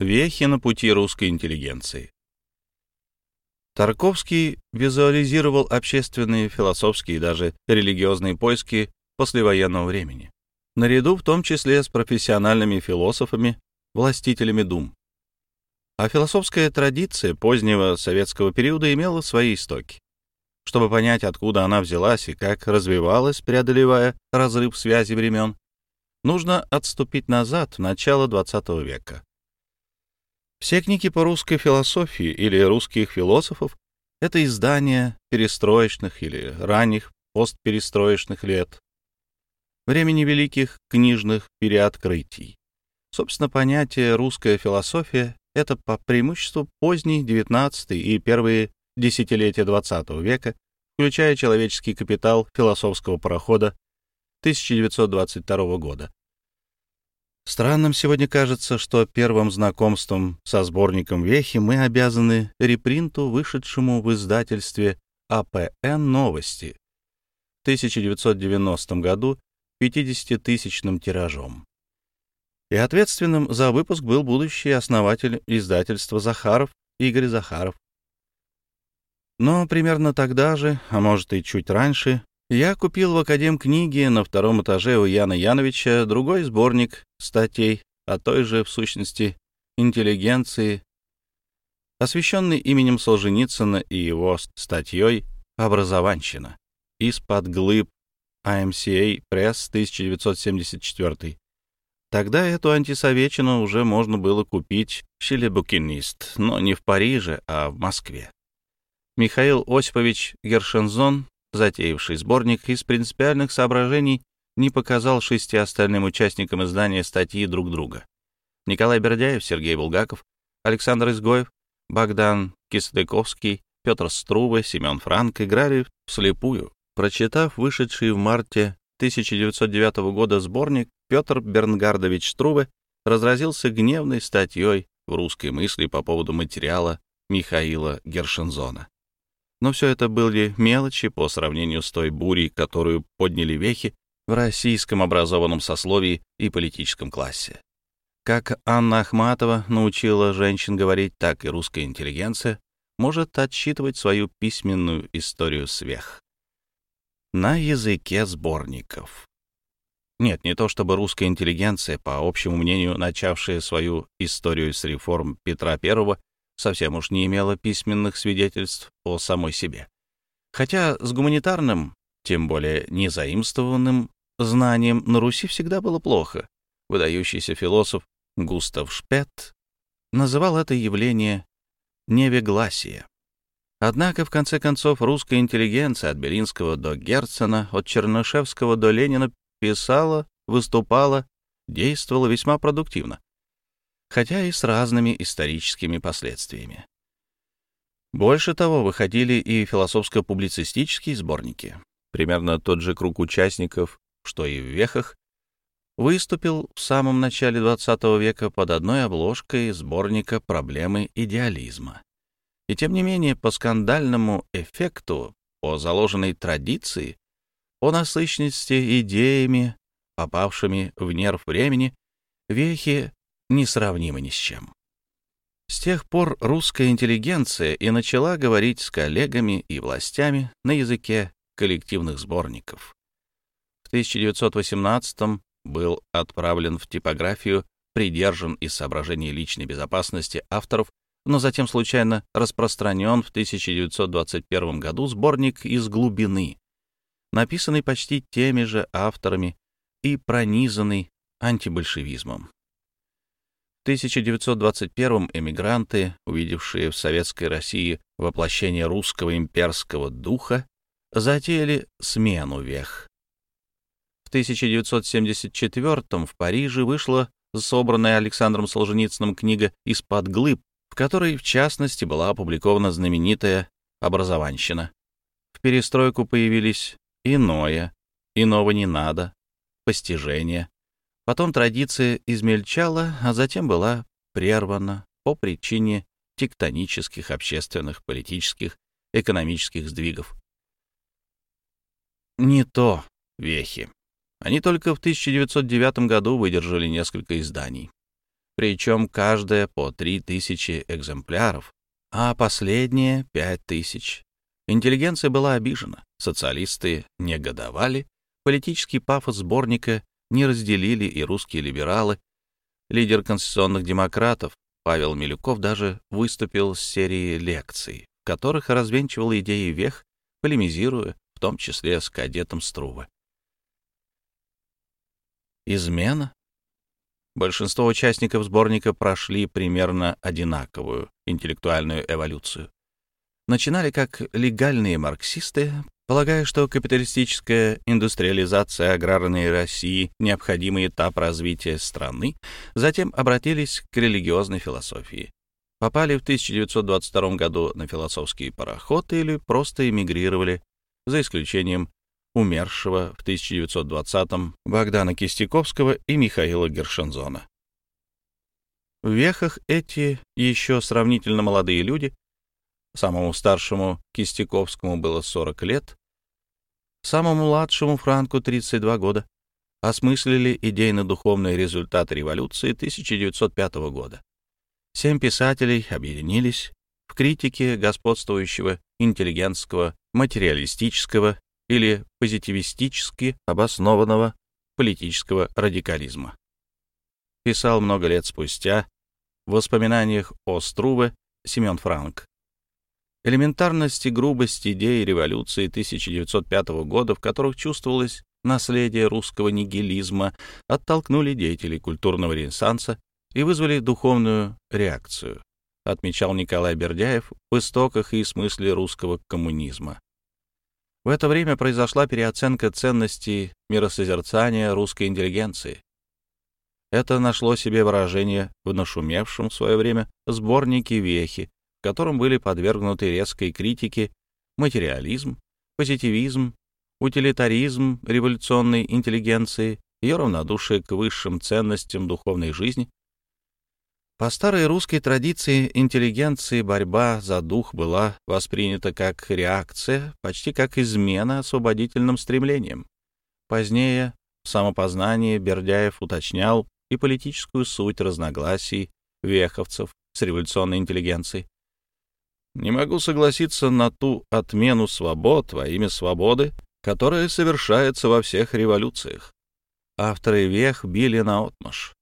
Вехи на пути русской интеллигенции. Тарковский визуализировал общественные, философские и даже религиозные поиски послевоенного времени, наряду в том числе с профессиональными философами, властителями дум. А философская традиция позднего советского периода имела свои истоки. Чтобы понять, откуда она взялась и как развивалась, преодолевая разрыв связи времен, нужно отступить назад, в начало XX века. Все книги по русской философии или русских философов — это издания перестроечных или ранних постперестроечных лет, времени великих книжных переоткрытий. Собственно, понятие «русская философия» — это по преимуществу поздний XIX и первые десятилетия XX века, включая человеческий капитал философского парохода 1922 года, Странным сегодня кажется, что первым знакомством со сборником Вехи мы обязаны репринту, вышедшему в издательстве АПН «Новости» в 1990 году 50-тысячным тиражом. И ответственным за выпуск был будущий основатель издательства Захаров Игорь Захаров. Но примерно тогда же, а может и чуть раньше, я купил в Академ книги на втором этаже у Яна Яновича другой сборник статей о той же, в сущности, интеллигенции, освещенный именем Солженицына и его статьей «Образованщина» из-под глыб IMCA Press 1974. Тогда эту антисоветчину уже можно было купить в Шилебукинист, но не в Париже, а в Москве. Михаил Осипович Гершензон затеявший сборник, из принципиальных соображений не показал шести остальным участникам издания статьи друг друга. Николай Бердяев, Сергей Булгаков, Александр Изгоев, Богдан Кисдыковский, Петр Струве, Семен Франк играли вслепую. Прочитав вышедший в марте 1909 года сборник, Петр Бернгардович Струве разразился гневной статьей в русской мысли по поводу материала Михаила Гершензона. Но все это были мелочи по сравнению с той бурей, которую подняли вехи в российском образованном сословии и политическом классе. Как Анна Ахматова научила женщин говорить, так и русская интеллигенция может отсчитывать свою письменную историю свех. На языке сборников. Нет, не то чтобы русская интеллигенция, по общему мнению, начавшая свою историю с реформ Петра I, совсем уж не имела письменных свидетельств о самой себе. Хотя с гуманитарным, тем более незаимствованным, знанием на Руси всегда было плохо. Выдающийся философ Густав Шпет называл это явление невегласие. Однако, в конце концов, русская интеллигенция от Белинского до Герцена, от Чернышевского до Ленина писала, выступала, действовала весьма продуктивно хотя и с разными историческими последствиями. Больше того, выходили и философско-публицистические сборники. Примерно тот же круг участников, что и в вехах, выступил в самом начале XX века под одной обложкой сборника «Проблемы идеализма». И тем не менее, по скандальному эффекту, по заложенной традиции, по насыщенности идеями, попавшими в нерв времени, вехи несравнимы ни с чем. С тех пор русская интеллигенция и начала говорить с коллегами и властями на языке коллективных сборников. В 1918 был отправлен в типографию, придержан из соображений личной безопасности авторов, но затем случайно распространен в 1921 году сборник «Из глубины», написанный почти теми же авторами и пронизанный антибольшевизмом. В 1921 эмигранты, увидевшие в советской России воплощение русского имперского духа, затеяли смену вех. В 1974 в Париже вышла собранная Александром Солженицыным книга «Из-под глыб», в которой, в частности, была опубликована знаменитая «Образованщина». В перестройку появились «Иное», «Иного не надо», «Постижение», Потом традиция измельчала, а затем была прервана по причине тектонических общественных, политических, экономических сдвигов. Не то вехи. Они только в 1909 году выдержали несколько изданий. причем каждая по 3000 экземпляров, а последняя — 5000. Интеллигенция была обижена, социалисты негодовали, политический пафос сборника не разделили и русские либералы. Лидер конституционных демократов Павел Милюков даже выступил с серией лекций, в которых развенчивал идеи вех, полемизируя, в том числе с кадетом Струве. Измена? Большинство участников сборника прошли примерно одинаковую интеллектуальную эволюцию. Начинали как легальные марксисты, полагая, что капиталистическая индустриализация аграрной России — необходимый этап развития страны, затем обратились к религиозной философии. Попали в 1922 году на философский пароход или просто эмигрировали, за исключением умершего в 1920-м Богдана Кистяковского и Михаила Гершензона. В вехах эти еще сравнительно молодые люди, самому старшему Кистяковскому было 40 лет, самому младшему Франку 32 года, осмыслили идейно-духовный результат революции 1905 года. Семь писателей объединились в критике господствующего интеллигентского, материалистического или позитивистически обоснованного политического радикализма. Писал много лет спустя в воспоминаниях о Струве Семен Франк. Элементарность и грубость идей революции 1905 года, в которых чувствовалось наследие русского нигилизма, оттолкнули деятелей культурного ренессанса и вызвали духовную реакцию, отмечал Николай Бердяев в истоках и смысле русского коммунизма. В это время произошла переоценка ценностей миросозерцания русской интеллигенции. Это нашло себе выражение в нашумевшем в свое время сборнике «Вехи», в котором были подвергнуты резкой критике материализм, позитивизм, утилитаризм революционной интеллигенции, ее равнодушие к высшим ценностям духовной жизни, по старой русской традиции интеллигенции борьба за дух была воспринята как реакция, почти как измена освободительным стремлением. Позднее в самопознании Бердяев уточнял и политическую суть разногласий веховцев с революционной интеллигенцией. Не могу согласиться на ту отмену свобод во имя свободы, которая совершается во всех революциях. Авторы вех били наотмашь.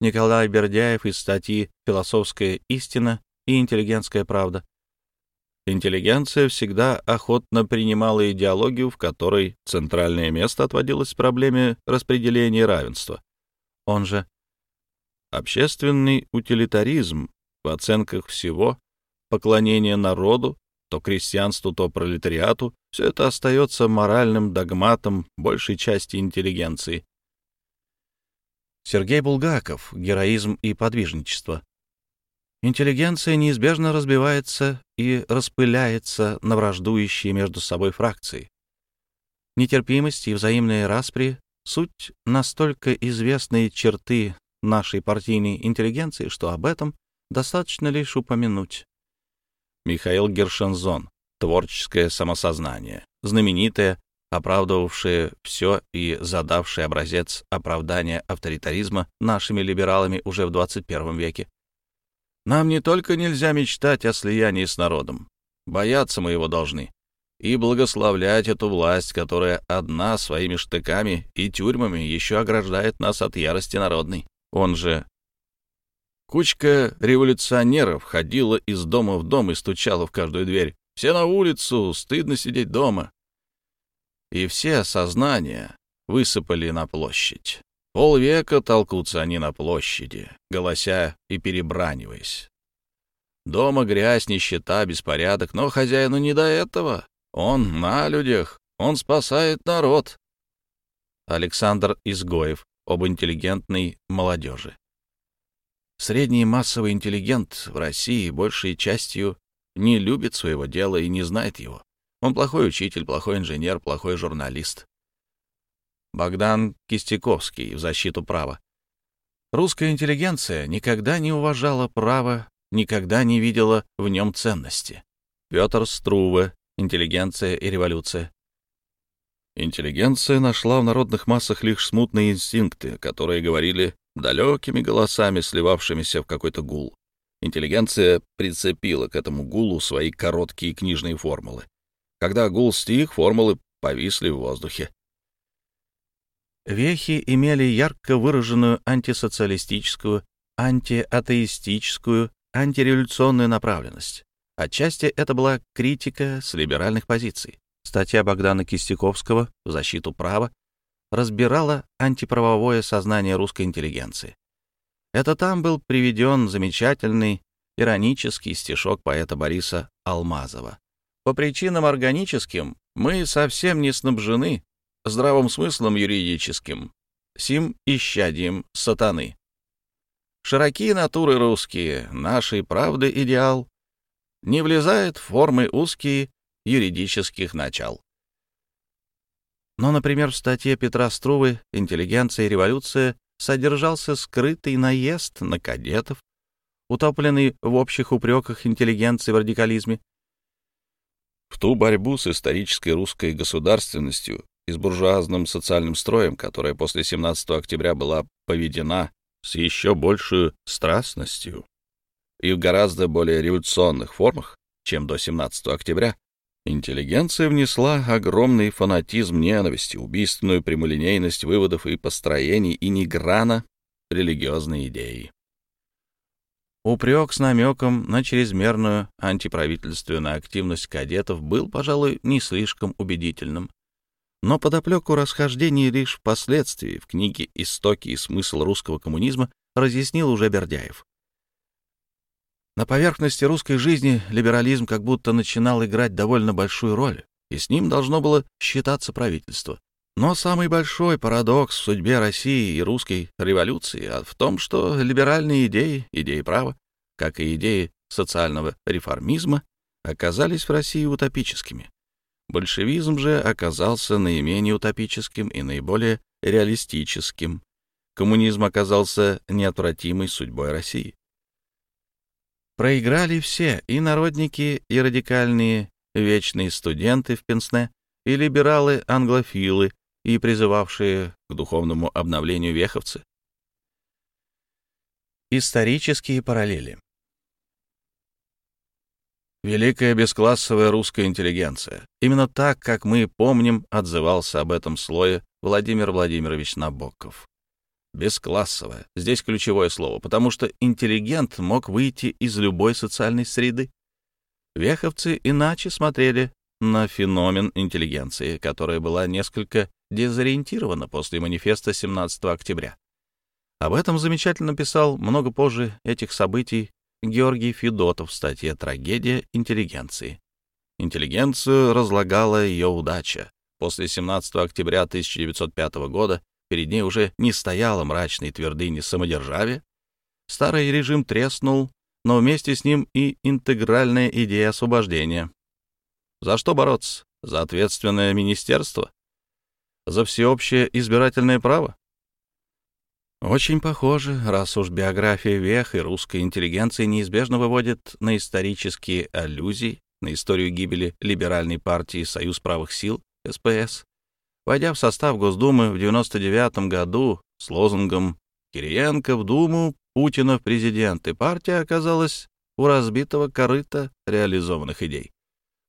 Николай Бердяев из статьи «Философская истина и интеллигентская правда». Интеллигенция всегда охотно принимала идеологию, в которой центральное место отводилось проблеме распределения равенства. Он же общественный утилитаризм в оценках всего, поклонение народу, то крестьянству, то пролетариату, все это остается моральным догматом большей части интеллигенции, Сергей Булгаков «Героизм и подвижничество». Интеллигенция неизбежно разбивается и распыляется на враждующие между собой фракции. Нетерпимость и взаимные распри — суть настолько известные черты нашей партийной интеллигенции, что об этом достаточно лишь упомянуть. Михаил Гершензон «Творческое самосознание», знаменитая оправдывавшие все и задавшие образец оправдания авторитаризма нашими либералами уже в 21 веке. Нам не только нельзя мечтать о слиянии с народом, бояться мы его должны, и благословлять эту власть, которая одна своими штыками и тюрьмами еще ограждает нас от ярости народной. Он же... Кучка революционеров ходила из дома в дом и стучала в каждую дверь. «Все на улицу! Стыдно сидеть дома!» и все сознания высыпали на площадь. Полвека толкутся они на площади, голося и перебраниваясь. Дома грязь, нищета, беспорядок, но хозяину не до этого. Он на людях, он спасает народ. Александр Изгоев об интеллигентной молодежи. Средний массовый интеллигент в России большей частью не любит своего дела и не знает его. Он плохой учитель, плохой инженер, плохой журналист. Богдан Кистяковский в защиту права. Русская интеллигенция никогда не уважала право, никогда не видела в нем ценности. Петр Струве «Интеллигенция и революция». Интеллигенция нашла в народных массах лишь смутные инстинкты, которые говорили далекими голосами, сливавшимися в какой-то гул. Интеллигенция прицепила к этому гулу свои короткие книжные формулы. Когда гул стих, формулы повисли в воздухе. Вехи имели ярко выраженную антисоциалистическую, антиатеистическую, антиреволюционную направленность. Отчасти это была критика с либеральных позиций. Статья Богдана Кистяковского в защиту права разбирала антиправовое сознание русской интеллигенции. Это там был приведен замечательный иронический стишок поэта Бориса Алмазова. По причинам органическим мы совсем не снабжены здравым смыслом юридическим, сим исчадием сатаны. Широкие натуры русские, нашей правды идеал, не влезает в формы узкие юридических начал. Но, например, в статье Петра Струвы «Интеллигенция и революция» содержался скрытый наезд на кадетов, утопленный в общих упреках интеллигенции в радикализме. В ту борьбу с исторической русской государственностью и с буржуазным социальным строем, которая после 17 октября была поведена с еще большей страстностью и в гораздо более революционных формах, чем до 17 октября, интеллигенция внесла огромный фанатизм ненависти, убийственную прямолинейность выводов и построений и ни грана религиозной идеи. Упрек с намеком на чрезмерную антиправительственную активность кадетов был, пожалуй, не слишком убедительным. Но подоплеку расхождений лишь впоследствии в книге «Истоки и смысл русского коммунизма» разъяснил уже Бердяев. На поверхности русской жизни либерализм как будто начинал играть довольно большую роль, и с ним должно было считаться правительство. Но самый большой парадокс в судьбе России и русской революции в том, что либеральные идеи, идеи права, как и идеи социального реформизма, оказались в России утопическими. Большевизм же оказался наименее утопическим и наиболее реалистическим. Коммунизм оказался неотвратимой судьбой России. Проиграли все, и народники, и радикальные вечные студенты в Пенсне, и либералы-англофилы, и призывавшие к духовному обновлению веховцы. Исторические параллели Великая бесклассовая русская интеллигенция. Именно так, как мы помним, отзывался об этом слое Владимир Владимирович Набоков. Бесклассовая. Здесь ключевое слово, потому что интеллигент мог выйти из любой социальной среды. Веховцы иначе смотрели на феномен интеллигенции, которая была несколько дезориентирована после манифеста 17 октября. Об этом замечательно писал много позже этих событий Георгий Федотов в статье «Трагедия интеллигенции». Интеллигенцию разлагала ее удача. После 17 октября 1905 года перед ней уже не стояла мрачной твердыни самодержавия. Старый режим треснул, но вместе с ним и интегральная идея освобождения. За что бороться? За ответственное министерство? За всеобщее избирательное право? Очень похоже, раз уж биография вех и русской интеллигенции неизбежно выводит на исторические аллюзии, на историю гибели либеральной партии «Союз правых сил» СПС. Войдя в состав Госдумы в 1999 году с лозунгом «Кириенко в Думу, Путина в президенты», партия оказалась у разбитого корыта реализованных идей.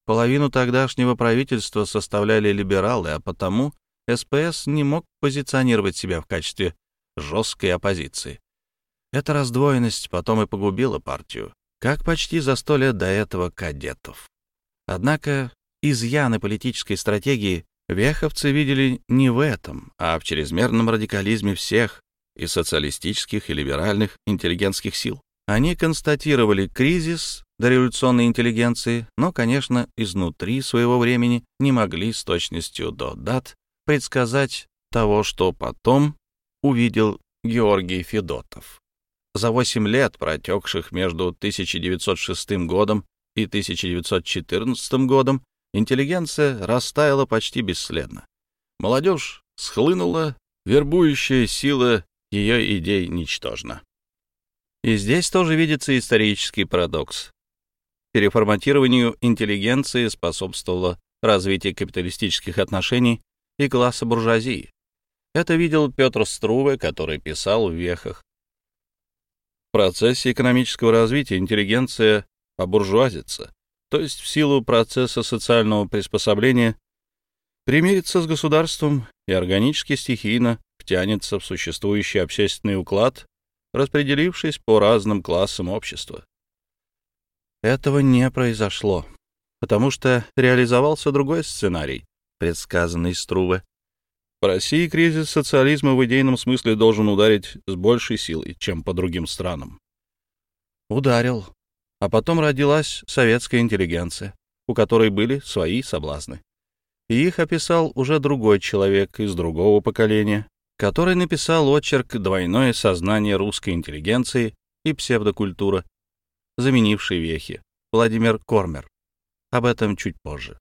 Половину тогдашнего правительства составляли либералы, а потому СПС не мог позиционировать себя в качестве жесткой оппозиции. Эта раздвоенность потом и погубила партию, как почти за сто лет до этого кадетов. Однако изъяны политической стратегии веховцы видели не в этом, а в чрезмерном радикализме всех и социалистических, и либеральных интеллигентских сил. Они констатировали кризис дореволюционной интеллигенции, но, конечно, изнутри своего времени не могли с точностью до дат предсказать того, что потом увидел Георгий Федотов. За восемь лет, протекших между 1906 годом и 1914 годом, интеллигенция растаяла почти бесследно. Молодежь схлынула, вербующая сила ее идей ничтожна. И здесь тоже видится исторический парадокс. Переформатированию интеллигенции способствовало развитие капиталистических отношений и класса буржуазии. Это видел Петр Струве, который писал в вехах. В процессе экономического развития интеллигенция побуржуазится, то есть в силу процесса социального приспособления примирится с государством и органически стихийно втянется в существующий общественный уклад, распределившись по разным классам общества. Этого не произошло, потому что реализовался другой сценарий, предсказанный Струве. В России кризис социализма в идейном смысле должен ударить с большей силой, чем по другим странам. Ударил. А потом родилась советская интеллигенция, у которой были свои соблазны. И их описал уже другой человек из другого поколения, который написал очерк «Двойное сознание русской интеллигенции и псевдокультура», заменивший вехи, Владимир Кормер. Об этом чуть позже.